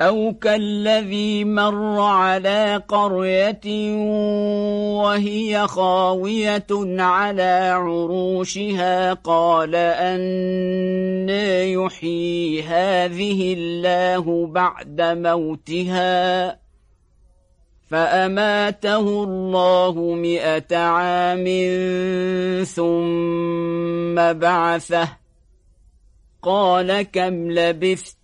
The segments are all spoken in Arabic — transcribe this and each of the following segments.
أو كالذي مر على قرية وهي خاوية على عروشها قال أن يحيي هذه الله بعد موتها فأماته الله مئة عام ثم بعثه قال كم لبثت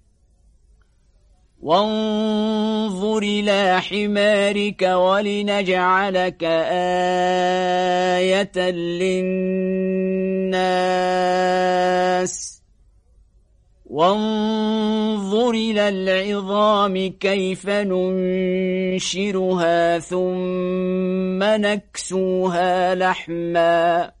وانظر إلى حمارك ولنجعلك آية للناس. وانظر إلى العظام كيف ننشرها ثم نكسوها لحماً.